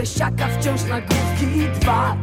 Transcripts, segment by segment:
ekspresiaka wciąż nagłówki dwa.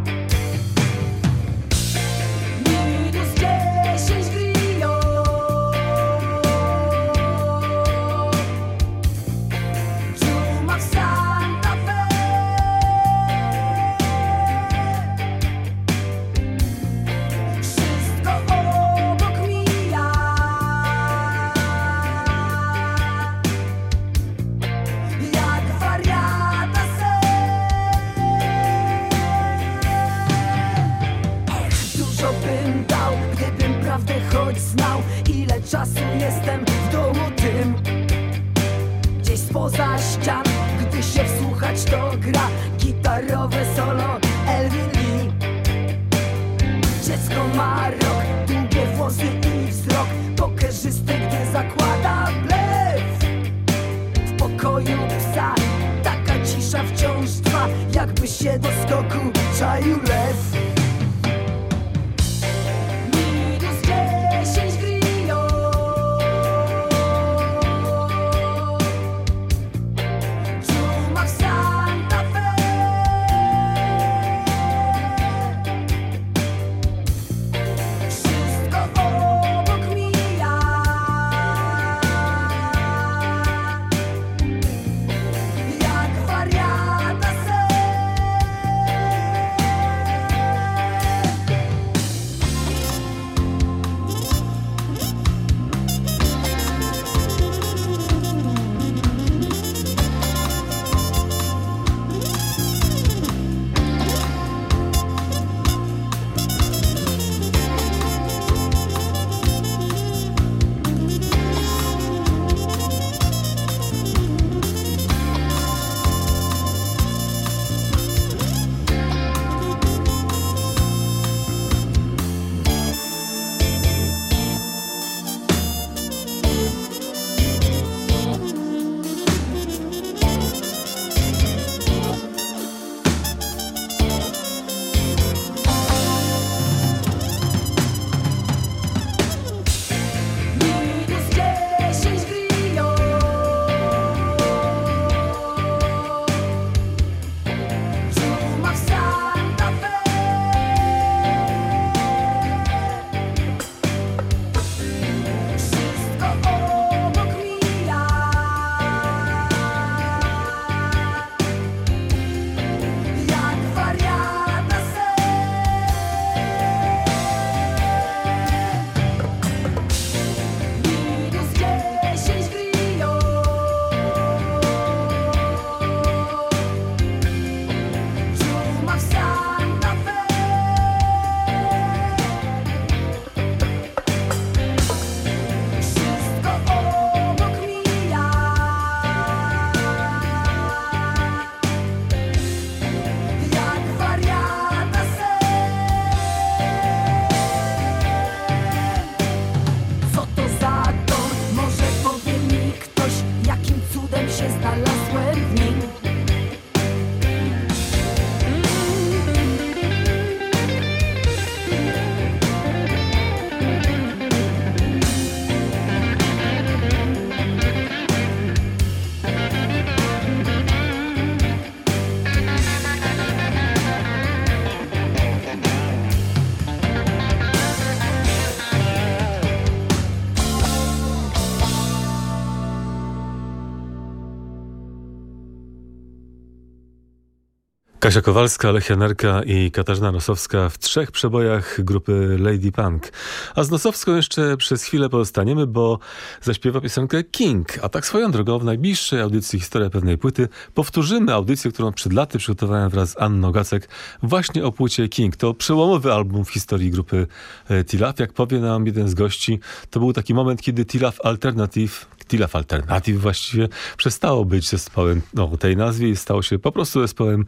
Kasia Kowalska, Lechia Nerka i Katarzyna Nosowska w trzech przebojach grupy Lady Punk. A z Nosowską jeszcze przez chwilę pozostaniemy, bo zaśpiewa piosenkę King. A tak swoją drogą w najbliższej audycji Historia pewnej płyty powtórzymy audycję, którą przed laty przygotowałem wraz z Anną Gacek właśnie o płycie King. To przełomowy album w historii grupy e, Tilaf. Jak powie nam jeden z gości, to był taki moment, kiedy Tilaf Alternative Tilaf Alternative właściwie przestało być zespołem no, tej nazwie i stało się po prostu zespołem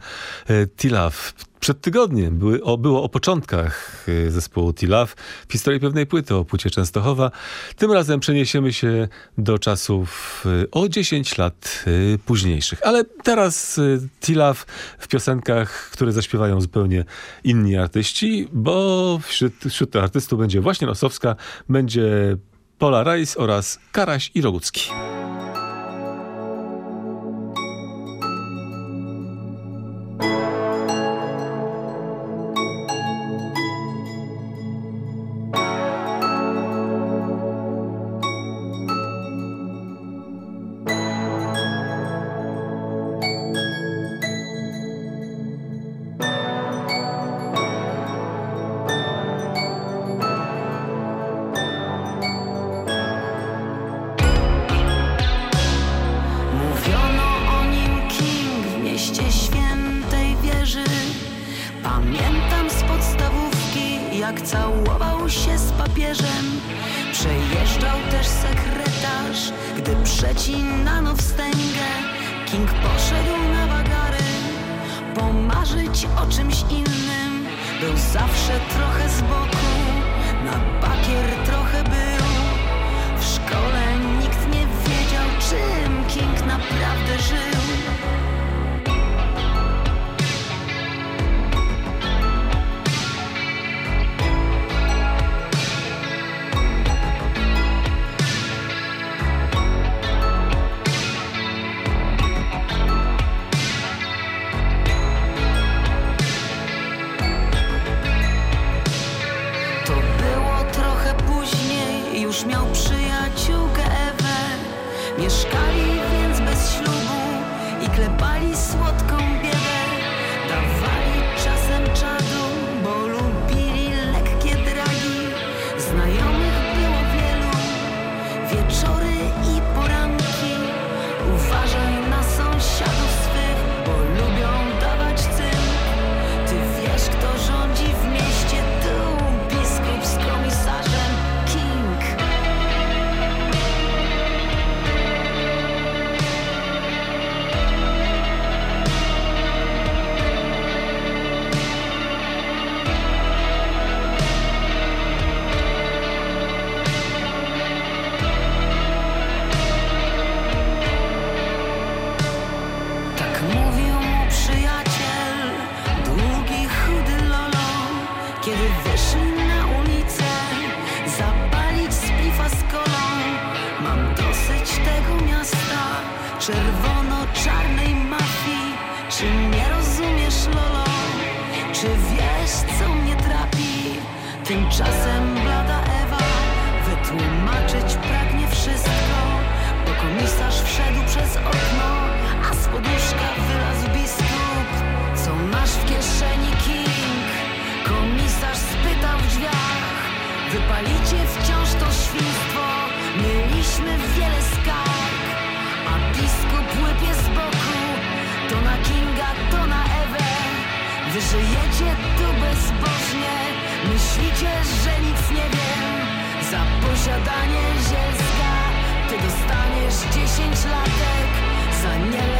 e, Tilaf. Przed tygodniem były, o, było o początkach e, zespołu Tilaf w historii pewnej płyty o płycie Częstochowa. Tym razem przeniesiemy się do czasów e, o 10 lat e, późniejszych. Ale teraz e, Tilaf w piosenkach, które zaśpiewają zupełnie inni artyści, bo wśród, wśród artystów będzie właśnie Nosowska, będzie Pola Rajs oraz Karaś i Rogucki. Przejeżdżał też sekretarz, gdy przecinano wstęgę. King poszedł na wagary, pomarzyć o czymś innym. Był zawsze trochę z boku, na bakier trochę był. W szkole nikt nie wiedział, czym King naprawdę żył. sky Czasem dostaniesz 10 latek. Za nielegalny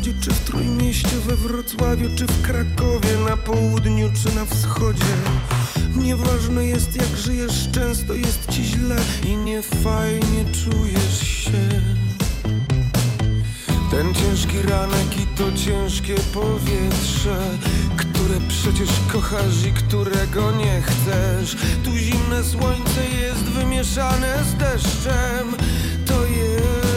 Łodzi, czy w Trójmieście, we Wrocławiu, czy w Krakowie, na południu, czy na wschodzie. Nieważne jest jak żyjesz, często jest ci źle i niefajnie czujesz się. Ten ciężki ranek i to ciężkie powietrze Które przecież kochasz i którego nie chcesz Tu zimne słońce jest wymieszane z deszczem To jest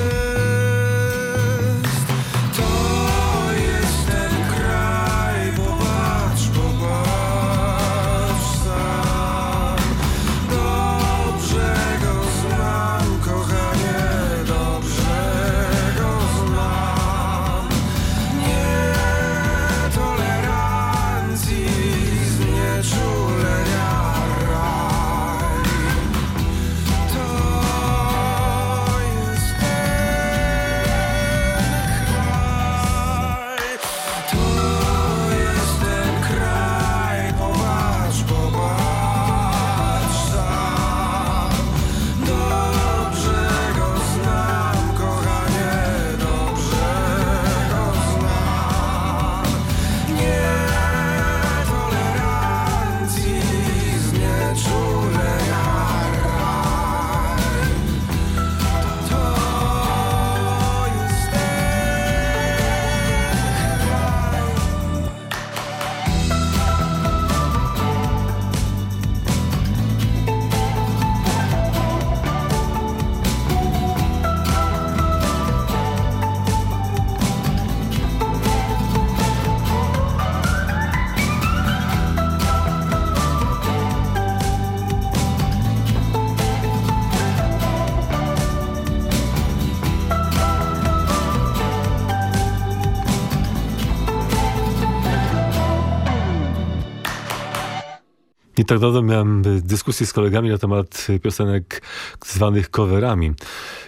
Nie tak dawno miałem dyskusję z kolegami na temat piosenek zwanych coverami.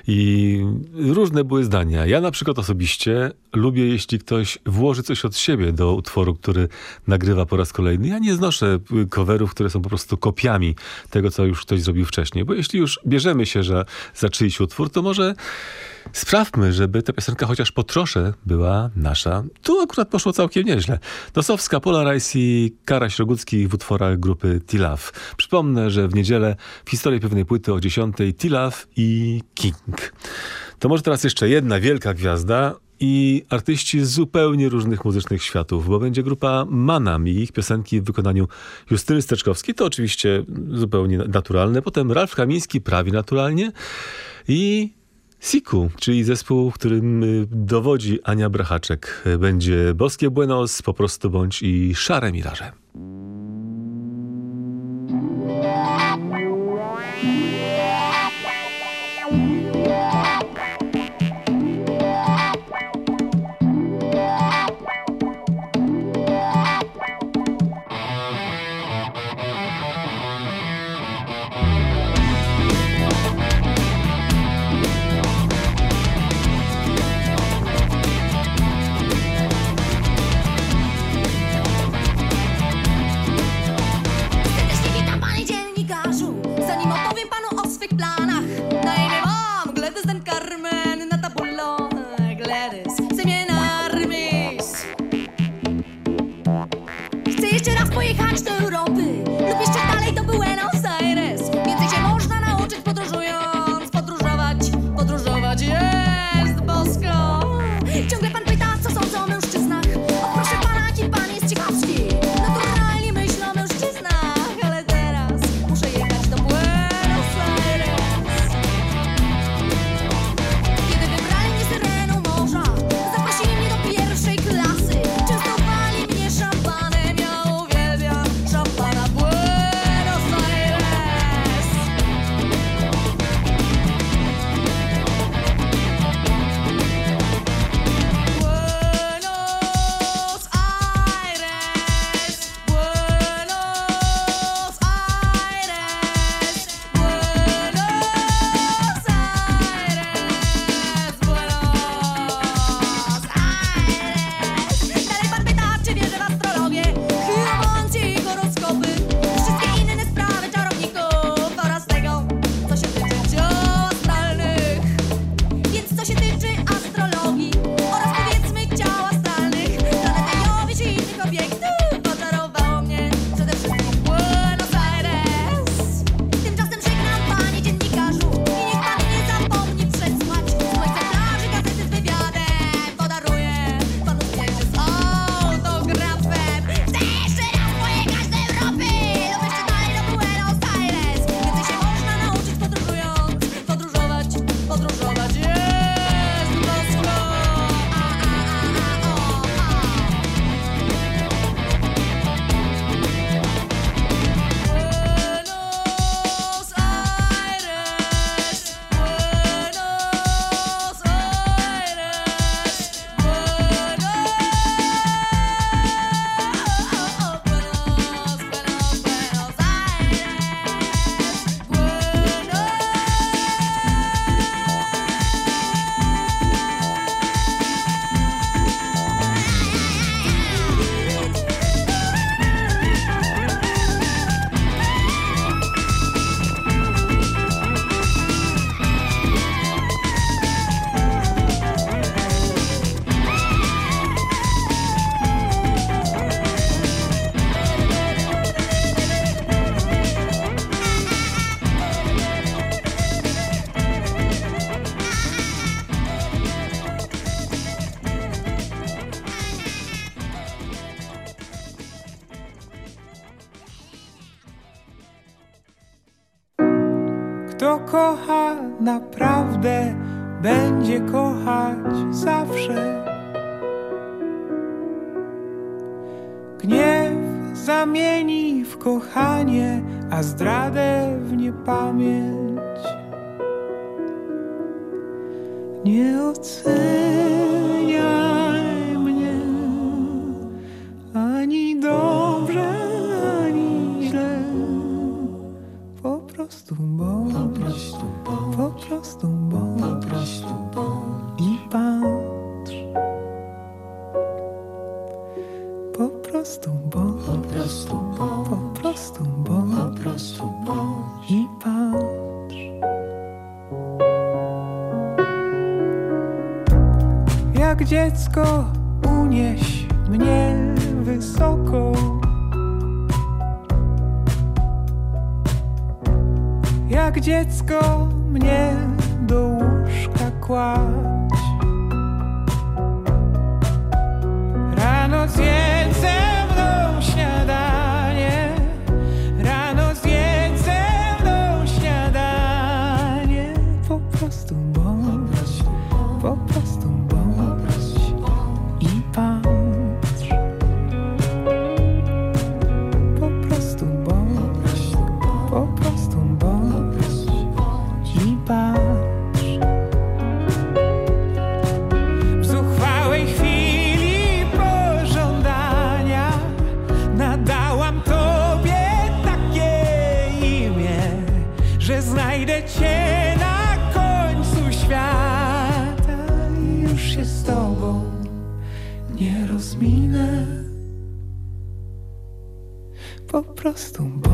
I różne były zdania. Ja na przykład osobiście lubię, jeśli ktoś włoży coś od siebie do utworu, który nagrywa po raz kolejny. Ja nie znoszę coverów, które są po prostu kopiami tego, co już ktoś zrobił wcześniej. Bo jeśli już bierzemy się że za czyjś utwór, to może sprawmy, żeby ta piosenka chociaż po trosze była nasza. Tu akurat poszło całkiem nieźle. Nosowska, Polarize i Karaś Rogucki w utworach grupy T-Love. Przypomnę, że w niedzielę w historii pewnej płyty o 10 T-Love i King. To może teraz jeszcze jedna wielka gwiazda, i artyści z zupełnie różnych muzycznych światów, bo będzie grupa Manam i ich piosenki w wykonaniu Justyny Steczkowskiej. To oczywiście zupełnie naturalne. Potem Ralf Kamiński prawie naturalnie i Siku, czyli zespół, którym y, dowodzi Ania Brachaczek. Będzie Boskie Buenos, po prostu bądź i Szare Miraże. prostu bo, po prostu bo, po prostu bo, po prostu bo i patrz. Jak dziecko unieś mnie wysoko. Jak dziecko mnie do łóżka kładź. acostumbrado.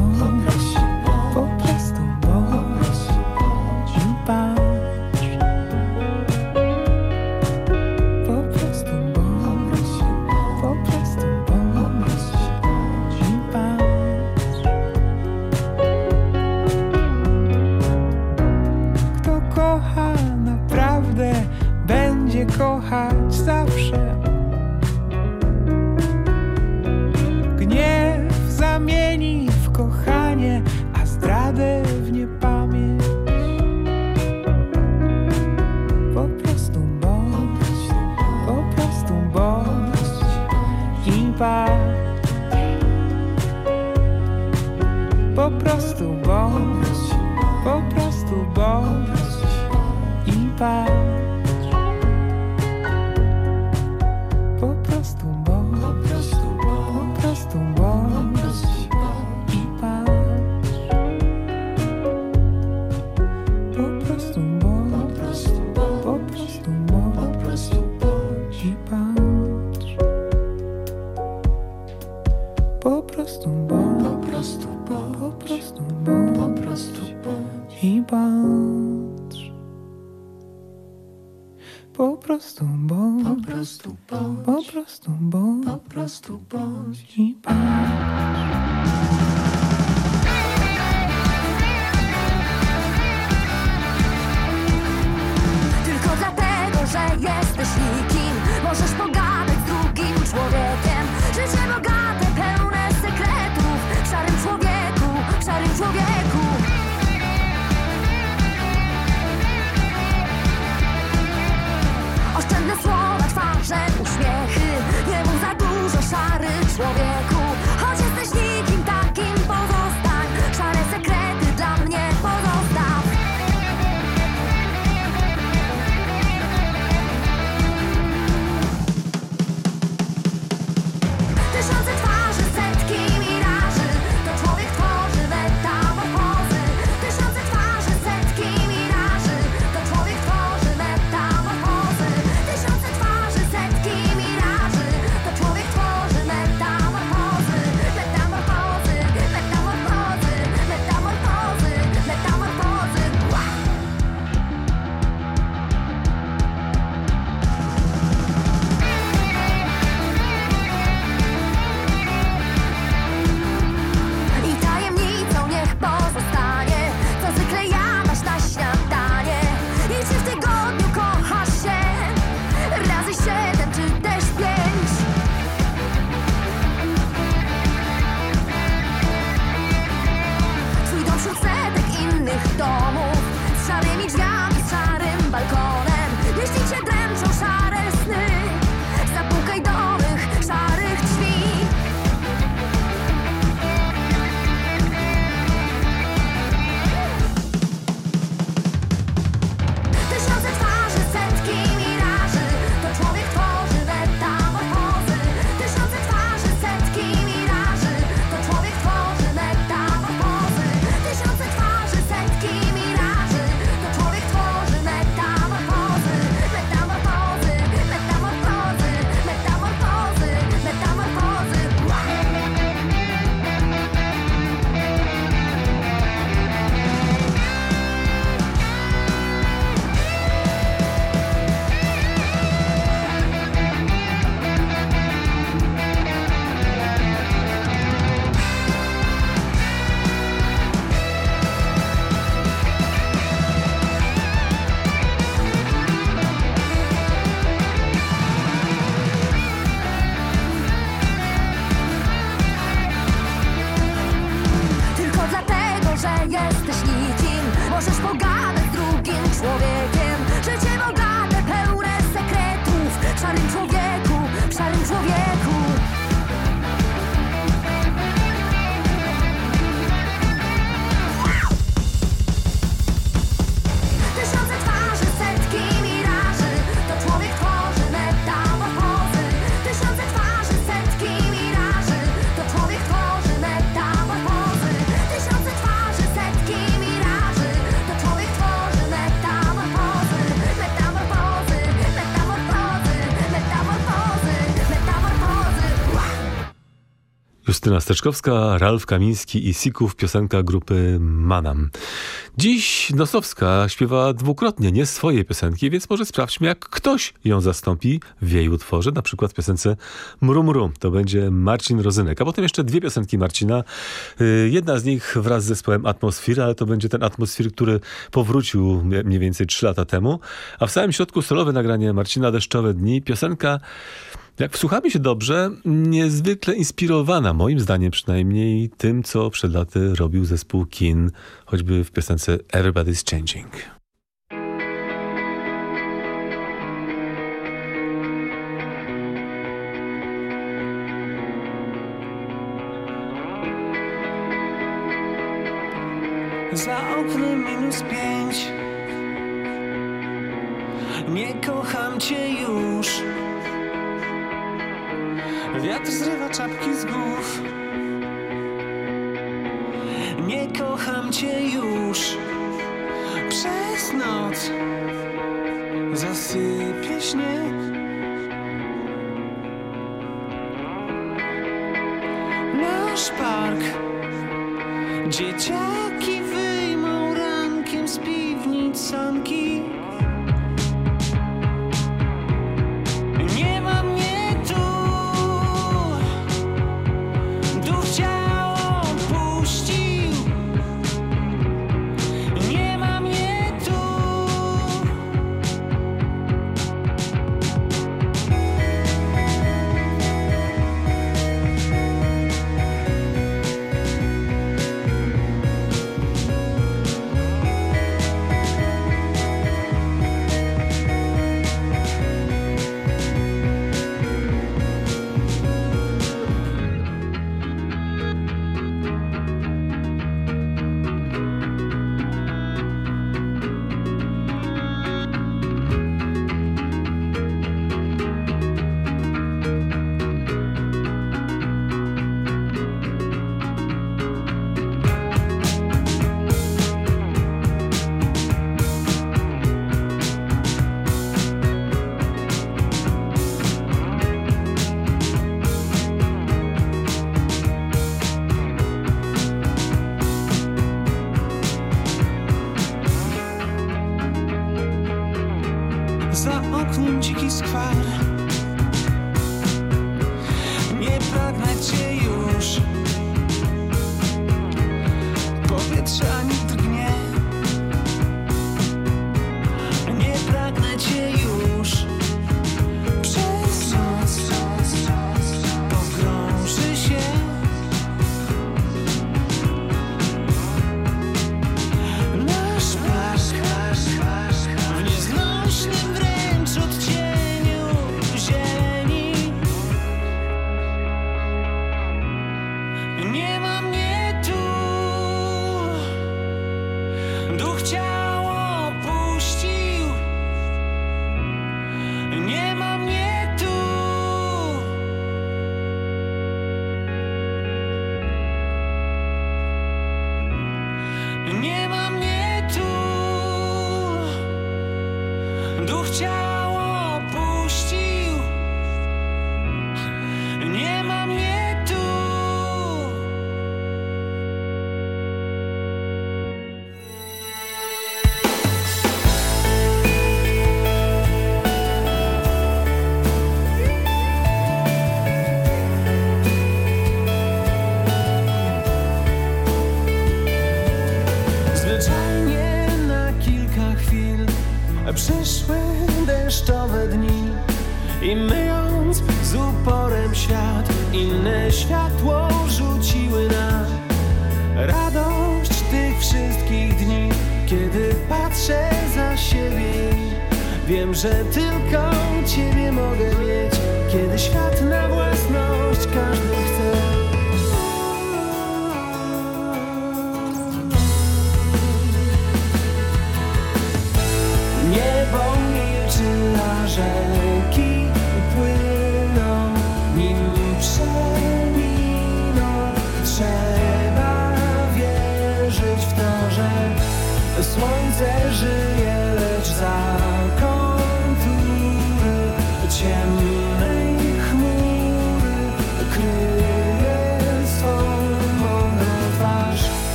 Justyna Steczkowska, Ralf Kamiński i Sików, piosenka grupy Manam. Dziś Nosowska śpiewa dwukrotnie nie swoje piosenki, więc może sprawdźmy, jak ktoś ją zastąpi w jej utworze, na przykład w piosence Mru Mru. To będzie Marcin Rozynek, a potem jeszcze dwie piosenki Marcina. Y, jedna z nich wraz z zespołem Atmosfera, ale to będzie ten Atmosfer, który powrócił mniej więcej trzy lata temu, a w samym środku solowe nagranie Marcina Deszczowe Dni, piosenka jak wsłuchamy się dobrze, niezwykle inspirowana, moim zdaniem przynajmniej, tym, co przed laty robił zespół Kin, choćby w piosence Everybody's Changing. Za oknem minus pięć Nie kocham cię już Wiatr zrywa czapki z głów. Nie kocham cię już. Przez noc Zasypie śnieg. Nasz park. Dzieciaki wyjmą rankiem z piwnic sanki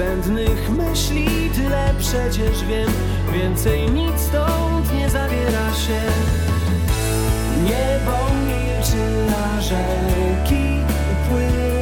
zbędnych myśli. Tyle przecież wiem Więcej nic stąd nie zabiera się. Niebo milczy, a rzeki płyną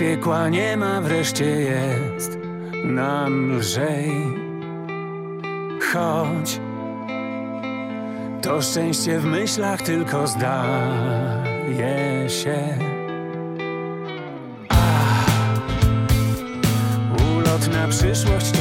piekła nie ma, wreszcie jest nam lżej. Chodź, to szczęście w myślach tylko zdaje się. Ach, ulot na przyszłość.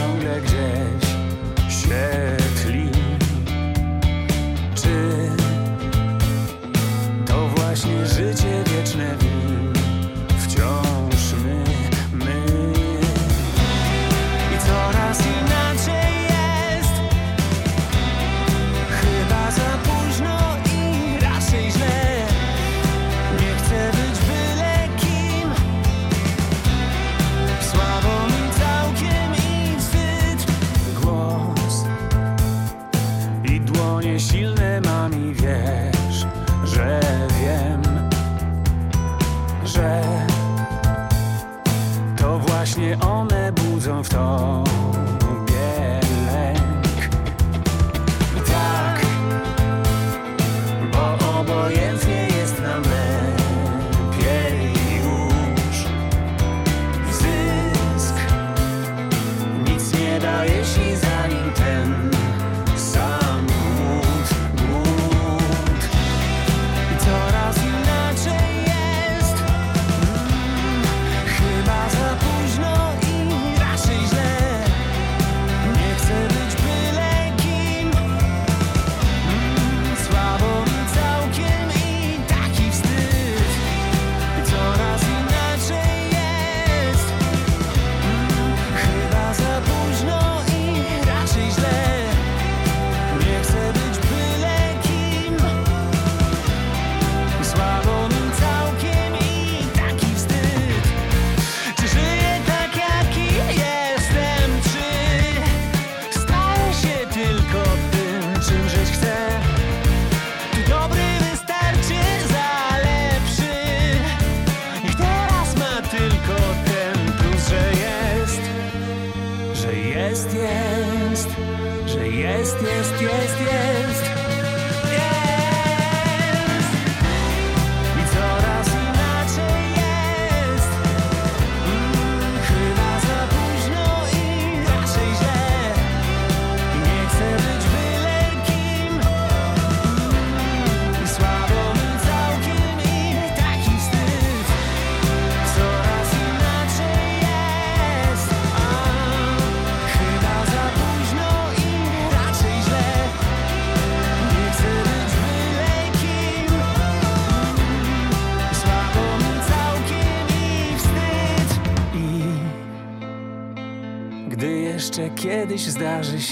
Jest, jest, jest, jest.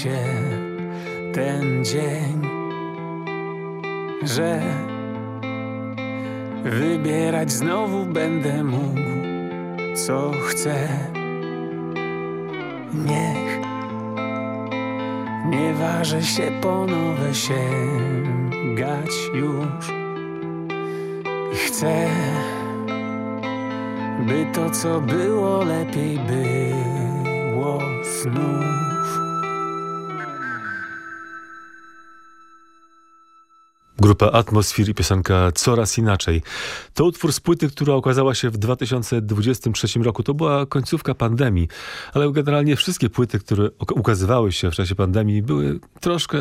Się ten dzień, że wybierać znowu będę mógł, co chcę. Niech nie waży się po nowe sięgać już. Chcę, by to, co było, lepiej było znów. Grupa Atmosfir i piosenka Coraz Inaczej. To utwór z płyty, która okazała się w 2023 roku. To była końcówka pandemii, ale generalnie wszystkie płyty, które ukazywały się w czasie pandemii były troszkę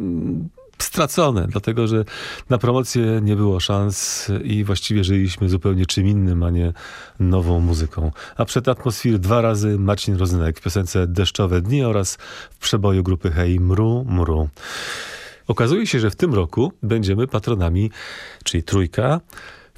mm, stracone, dlatego że na promocję nie było szans i właściwie żyliśmy zupełnie czym innym, a nie nową muzyką. A przed Atmosfir dwa razy Marcin Rozynek w piosence Deszczowe Dni oraz w przeboju grupy Hej Mru Mru. Okazuje się, że w tym roku będziemy patronami, czyli trójka,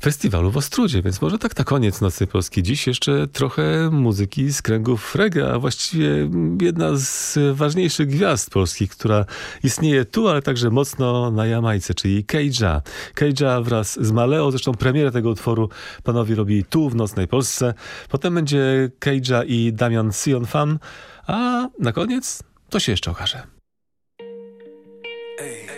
festiwalu w Ostrudzie, więc może tak na koniec Nocy Polskiej. Dziś jeszcze trochę muzyki z kręgów reggae, a właściwie jedna z ważniejszych gwiazd polskich, która istnieje tu, ale także mocno na Jamajce, czyli Keija. Keija wraz z Maleo, zresztą premierę tego utworu panowie robi tu w Nocnej Polsce. Potem będzie Keija i Damian Sion Fan, a na koniec to się jeszcze okaże. Leczyć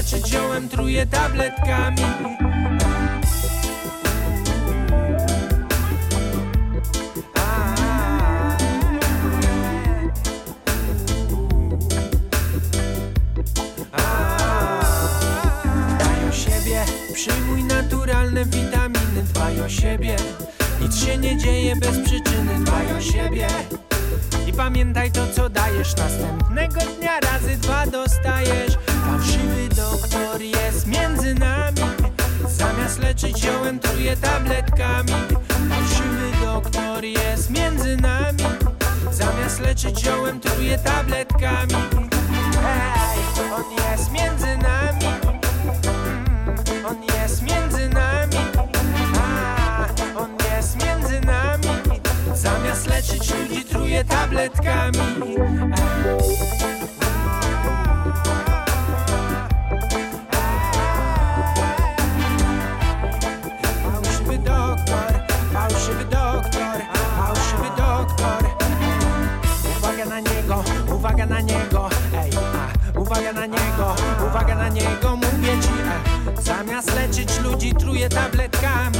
leczyć ziołem truje tabletkami. Przyjmuj naturalne witaminy. Dbaj o siebie, nic się nie dzieje bez przyczyny. Dbaj o siebie i pamiętaj to co dajesz. Następnego dnia razy dwa dostajesz Doktor jest między nami. Zamiast leczyć ziołem truje tabletkami. Fałszywy doktor jest między nami. Zamiast leczyć ziołem truje tabletkami. Hej, on jest między nami. Mm, On jest między nami. A, On jest między nami. Zamiast leczyć ludzi truje tabletkami. Fałszywy zamiast leczyć ludzi truje tabletkami.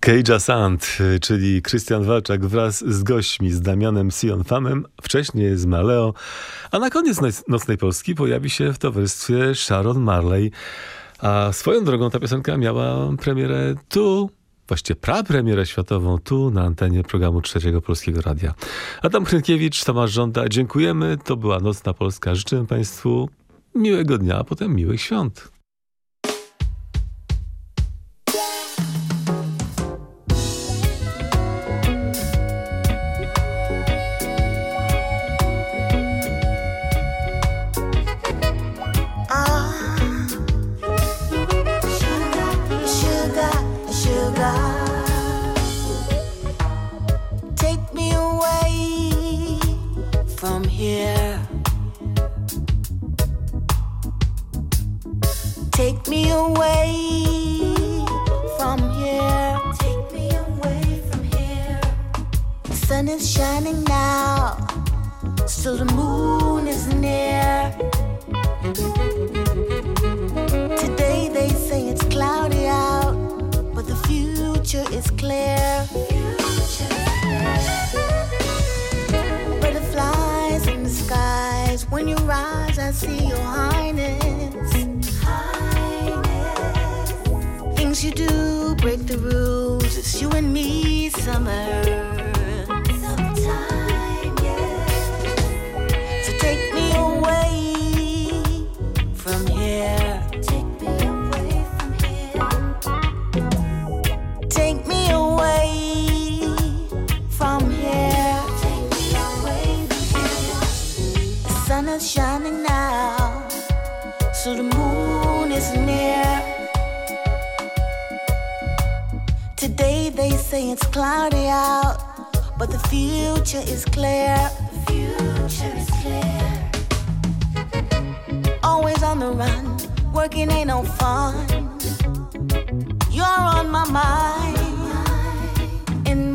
Keija Sand, czyli Krystian Walczak wraz z gośćmi, z Damianem Sion Famem, wcześniej z Maleo, a na koniec Noc- Nocnej Polski pojawi się w towarzystwie Sharon Marley. A swoją drogą ta piosenka miała premierę tu, właściwie prapremierę światową tu na antenie programu Trzeciego Polskiego Radia. Adam Hrynkiewicz, Tomasz Żąda, dziękujemy. To była Nocna Polska. Życzę Państwu miłego dnia, a potem miłych świąt.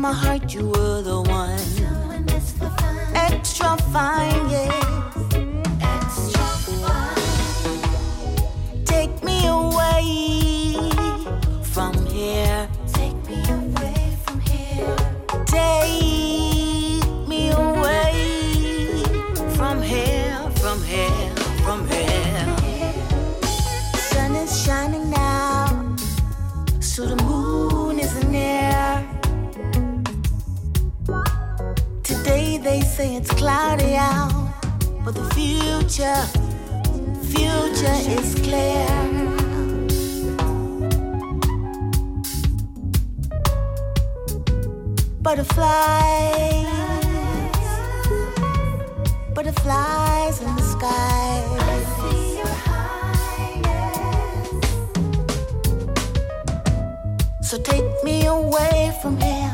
My heart, you were the one. Extra fine, yeah. Cloudy out, but the future, future is clear. Butterflies, butterflies in the sky. So take me away from here,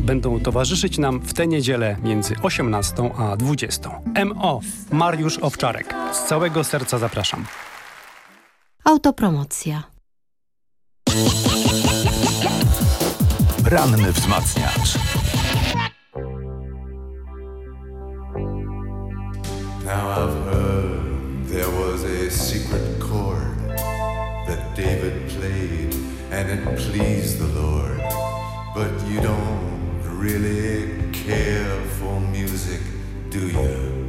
Będą towarzyszyć nam w tę niedzielę między 18 a 20. MO Mariusz Owczarek. Z całego serca zapraszam. Autopromocja. Ranny wzmacniacz. Now I've heard there was a secret chord that David played and it pleased the Lord. But you don't really care for music, do you?